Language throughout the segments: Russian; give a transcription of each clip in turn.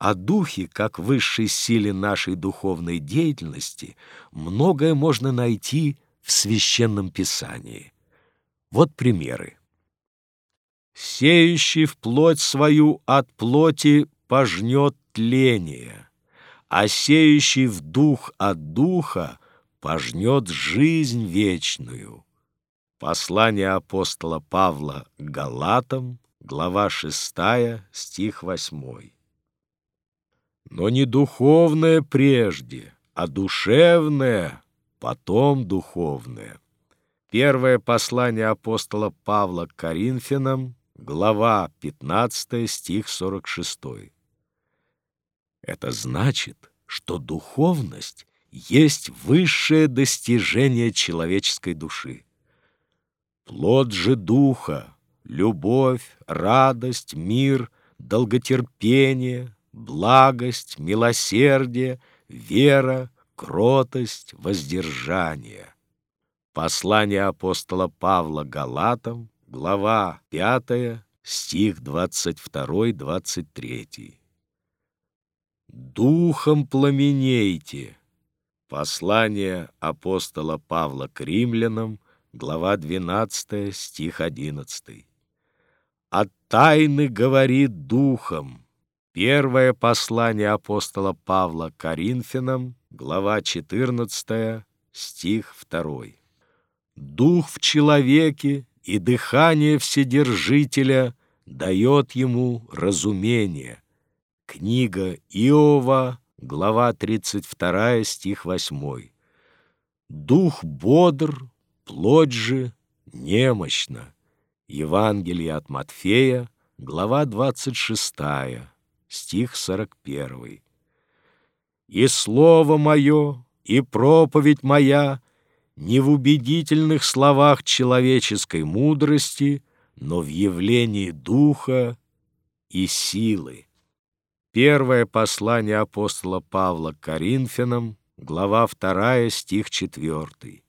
О духе, как высшей силе нашей духовной деятельности, многое можно найти в Священном Писании. Вот примеры. «Сеющий в плоть свою от плоти пожнет тление, а сеющий в дух от духа пожнет жизнь вечную». Послание апостола Павла Галатам, глава 6, стих 8. Но не духовное прежде, а душевное, потом духовное. Первое послание апостола Павла к Коринфянам, глава 15, стих 46. Это значит, что духовность есть высшее достижение человеческой души. Плод же духа — любовь, радость, мир, долготерпение, благость, милосердие, вера, кротость, воздержание. Послание апостола Павла Галатам, глава 5, стих 22-23. «Духом пламенейте» Послание апостола Павла к римлянам, глава 12, стих 11. «От тайны говорит духом» Первое послание апостола Павла Коринфянам, глава 14, стих 2. «Дух в человеке и дыхание Вседержителя дает ему разумение». Книга Иова, глава 32, стих 8. «Дух бодр, плоть же немощна». Евангелие от Матфея, глава 26, стих 41. «И слово мое, и проповедь моя не в убедительных словах человеческой мудрости, но в явлении духа и силы». Первое послание апостола Павла к Коринфянам, глава 2, стих 4.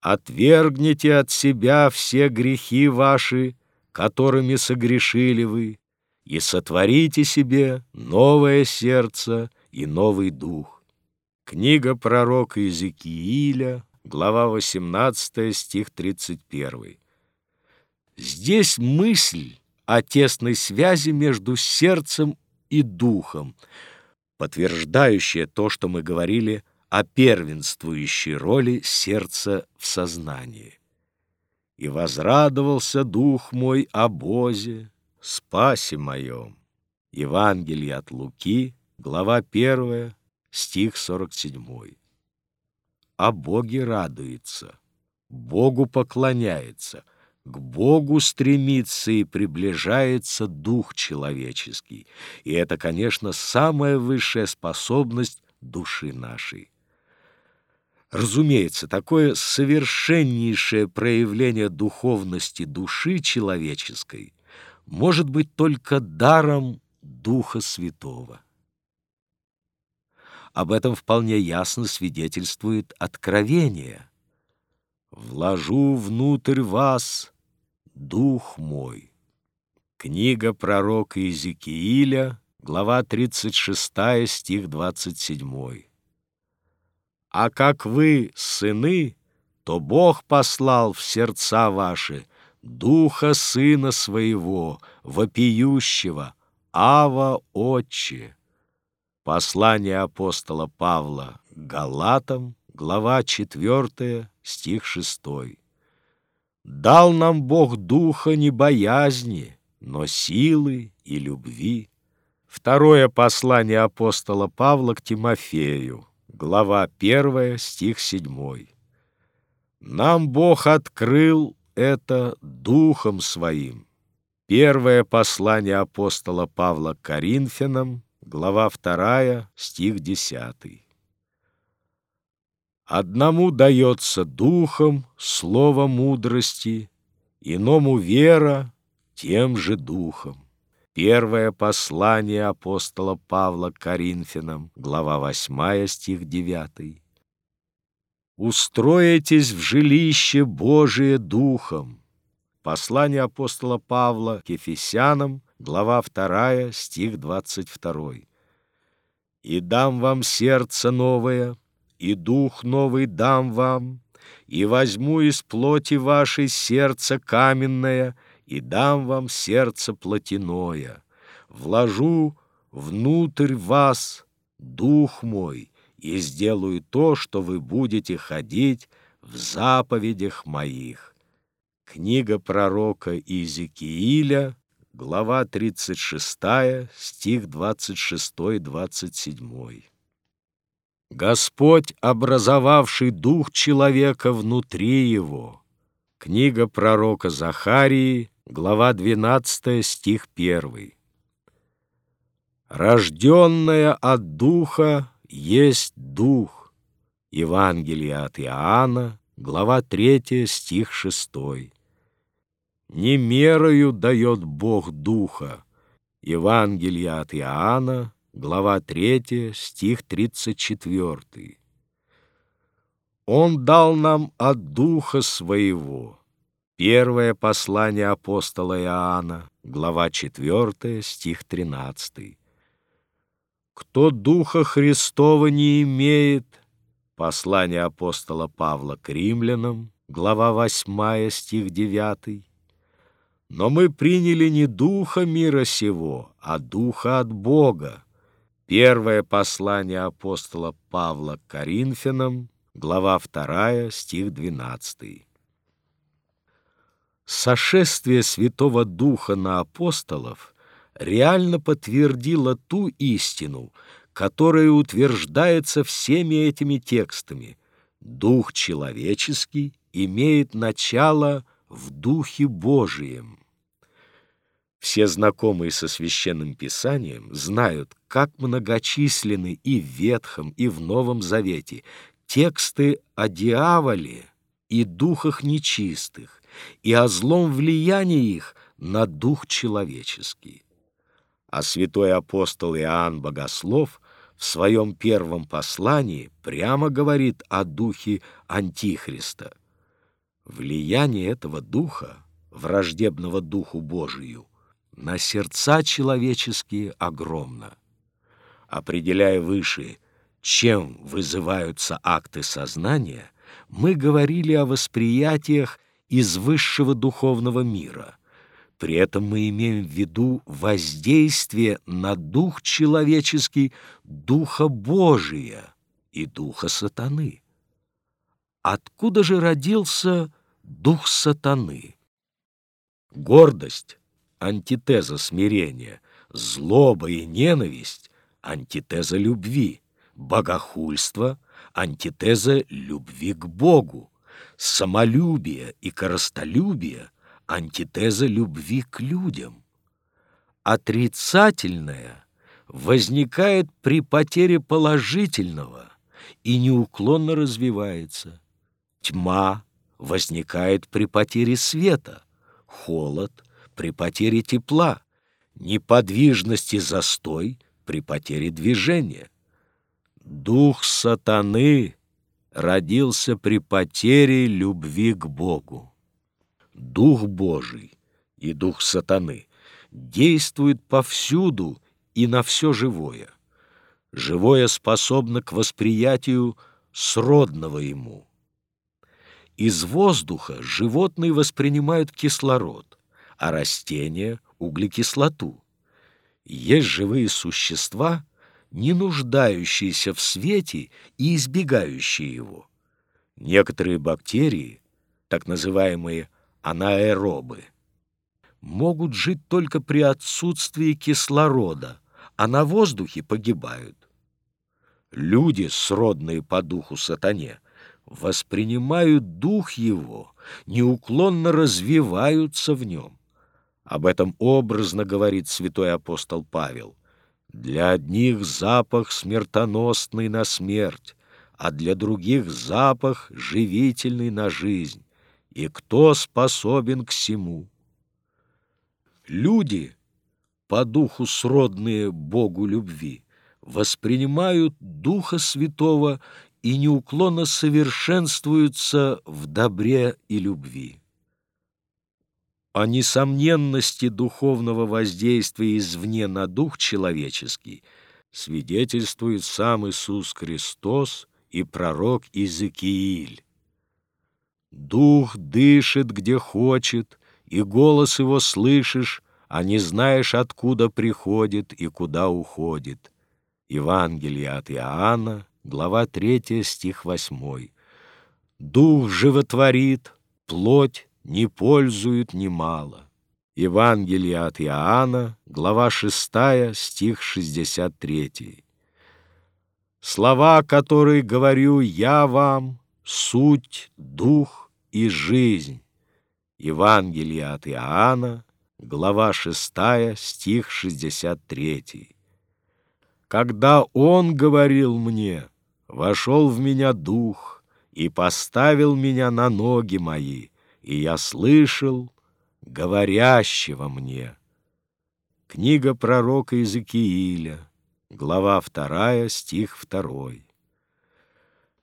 «Отвергните от себя все грехи ваши, которыми согрешили вы, и сотворите себе новое сердце и новый дух». Книга пророка Иезекииля, глава 18, стих 31. Здесь мысль о тесной связи между сердцем и духом, подтверждающая то, что мы говорили о первенствующей роли сердца в сознании. «И возрадовался дух мой о Бозе, спасе моем». Евангелие от Луки, глава 1, стих 47. О Боге радуется, Богу поклоняется, к Богу стремится и приближается дух человеческий. И это, конечно, самая высшая способность души нашей. Разумеется, такое совершеннейшее проявление духовности души человеческой может быть только даром Духа Святого. Об этом вполне ясно свидетельствует Откровение. «Вложу внутрь вас Дух мой». Книга пророка Иезекииля, глава 36, стих 27 а как вы сыны, то Бог послал в сердца ваши Духа Сына Своего, вопиющего, Ава Отче. Послание апостола Павла Галатам, глава 4, стих 6. «Дал нам Бог Духа не боязни, но силы и любви». Второе послание апостола Павла к Тимофею, глава 1, стих 7. «Нам Бог открыл это Духом Своим». Первое послание апостола Павла к Коринфянам, глава 2, стих 10. «Одному дается Духом слово мудрости, иному вера тем же Духом». Первое послание апостола Павла к Коринфянам, глава 8, стих 9. «Устроитесь в жилище Божие Духом». Послание апостола Павла к Ефесянам, глава 2, стих 22. «И дам вам сердце новое, и дух новый дам вам, и возьму из плоти вашей сердце каменное, и дам вам сердце плотяное, вложу внутрь вас дух мой, и сделаю то, что вы будете ходить в заповедях моих». Книга пророка Иезекииля, глава 36, стих 26-27. Господь, образовавший дух человека внутри его. Книга пророка Захарии, глава 12, стих 1. Рожденная от духа есть дух. Евангелие от Иоанна, глава 3, стих 6. Не мерою дает Бог духа. Евангелие от Иоанна, глава 3, стих 34. Он дал нам от духа своего. Первое послание апостола Иоанна, глава 4, стих 13. Кто духа Христова не имеет, послание апостола Павла к римлянам, глава 8, стих 9, но мы приняли не духа мира сего, а духа от Бога. Первое послание апостола Павла к Коринфянам, глава 2, стих 12. Сошествие Святого Духа на апостолов реально подтвердило ту истину, которая утверждается всеми этими текстами. Дух человеческий имеет начало в Духе Божием. Все знакомые со Священным Писанием знают, как многочисленны и в Ветхом, и в Новом Завете тексты о дьяволе и духах нечистых, и о злом влиянии их на дух человеческий. А святой апостол Иоанн Богослов в своем первом послании прямо говорит о духе Антихриста. Влияние этого духа, враждебного духу Божию, на сердца человеческие огромно. Определяя выше, чем вызываются акты сознания, мы говорили о восприятиях из высшего духовного мира. При этом мы имеем в виду воздействие на дух человеческий Духа Божия и Духа Сатаны. Откуда же родился Дух Сатаны? Гордость антитеза смирения, злоба и ненависть — антитеза любви, богохульство — антитеза любви к Богу, самолюбие и коростолюбие — антитеза любви к людям. Отрицательное возникает при потере положительного и неуклонно развивается. Тьма возникает при потере света, холод — при потере тепла, неподвижность и застой при потере движения. Дух сатаны родился при потере любви к Богу. Дух Божий и дух сатаны действуют повсюду и на все живое. Живое способно к восприятию сродного ему. Из воздуха животные воспринимают кислород, а растения — углекислоту. Есть живые существа, не нуждающиеся в свете и избегающие его. Некоторые бактерии, так называемые анаэробы, могут жить только при отсутствии кислорода, а на воздухе погибают. Люди, сродные по духу сатане, воспринимают дух его, неуклонно развиваются в нем. Об этом образно говорит святой апостол Павел. «Для одних запах смертоносный на смерть, а для других запах живительный на жизнь. И кто способен к всему?» Люди, по духу сродные Богу любви, воспринимают Духа Святого и неуклонно совершенствуются в добре и любви. О несомненности духовного воздействия извне на дух человеческий свидетельствует сам Иисус Христос и пророк Иезекииль. Дух дышит, где хочет, и голос его слышишь, а не знаешь, откуда приходит и куда уходит. Евангелие от Иоанна, глава 3, стих 8. Дух животворит, плоть не пользует немало. Евангелие от Иоанна, глава 6, стих 63. Слова, которые говорю я вам, суть, дух и жизнь. Евангелие от Иоанна, глава 6, стих 63. Когда Он говорил мне, вошел в меня дух и поставил меня на ноги мои, и я слышал говорящего мне. Книга пророка Иезекииля, глава 2, стих 2.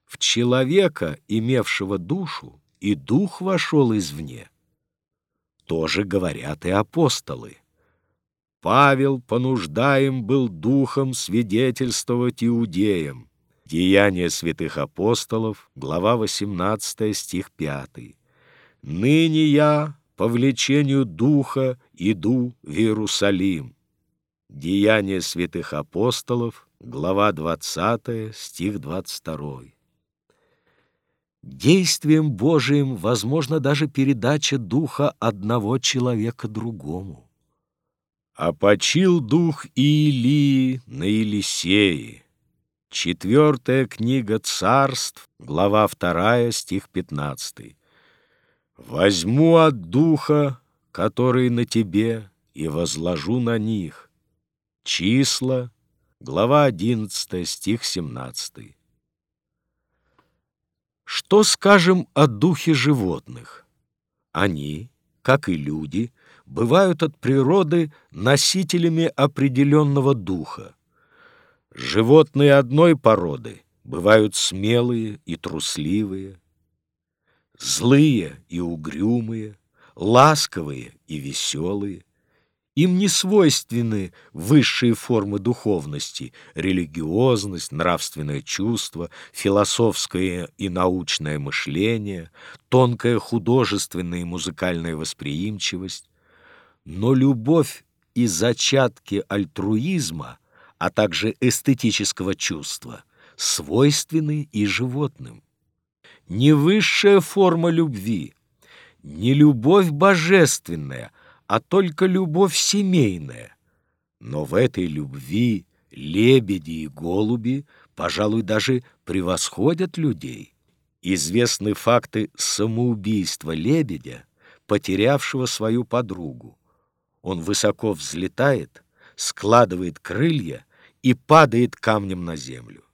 В человека, имевшего душу, и дух вошел извне. Тоже говорят и апостолы. Павел понуждаем был духом свидетельствовать иудеям. Деяния святых апостолов, глава 18, стих 5. «Ныне я по влечению духа иду в Иерусалим». Деяния святых апостолов, глава 20, стих 22. Действием Божиим возможно даже передача духа одного человека другому. А почил дух Илии на Елисее. Четвертая книга царств, глава вторая, стих пятнадцатый. Возьму от духа, который на тебе, и возложу на них. Числа, глава одиннадцатая, стих семнадцатый. Что скажем о духе животных? Они, как и люди, бывают от природы носителями определенного духа. Животные одной породы бывают смелые и трусливые, злые и угрюмые, ласковые и веселые. Им не свойственны высшие формы духовности, религиозность, нравственное чувство, философское и научное мышление, тонкая художественная и музыкальная восприимчивость. Но любовь и зачатки альтруизма, а также эстетического чувства, свойственны и животным. Не высшая форма любви, не любовь божественная – а только любовь семейная. Но в этой любви лебеди и голуби, пожалуй, даже превосходят людей. Известны факты самоубийства лебедя, потерявшего свою подругу. Он высоко взлетает, складывает крылья и падает камнем на землю.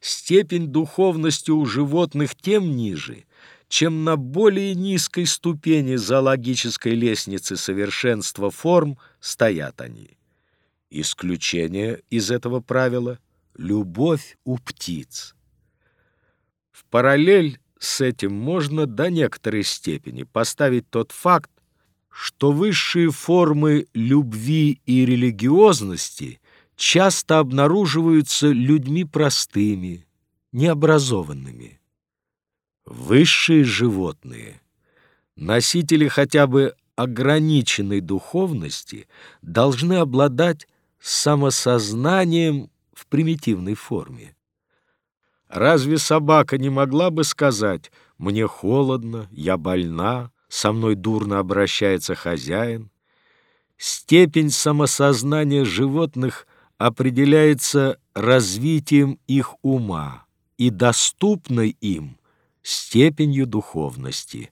Степень духовности у животных тем ниже, чем на более низкой ступени зоологической лестницы совершенства форм стоят они. Исключение из этого правила — любовь у птиц. В параллель с этим можно до некоторой степени поставить тот факт, что высшие формы любви и религиозности часто обнаруживаются людьми простыми, необразованными. Высшие животные, носители хотя бы ограниченной духовности, должны обладать самосознанием в примитивной форме. Разве собака не могла бы сказать «мне холодно, я больна, со мной дурно обращается хозяин»? Степень самосознания животных определяется развитием их ума и доступной им – степенью духовности.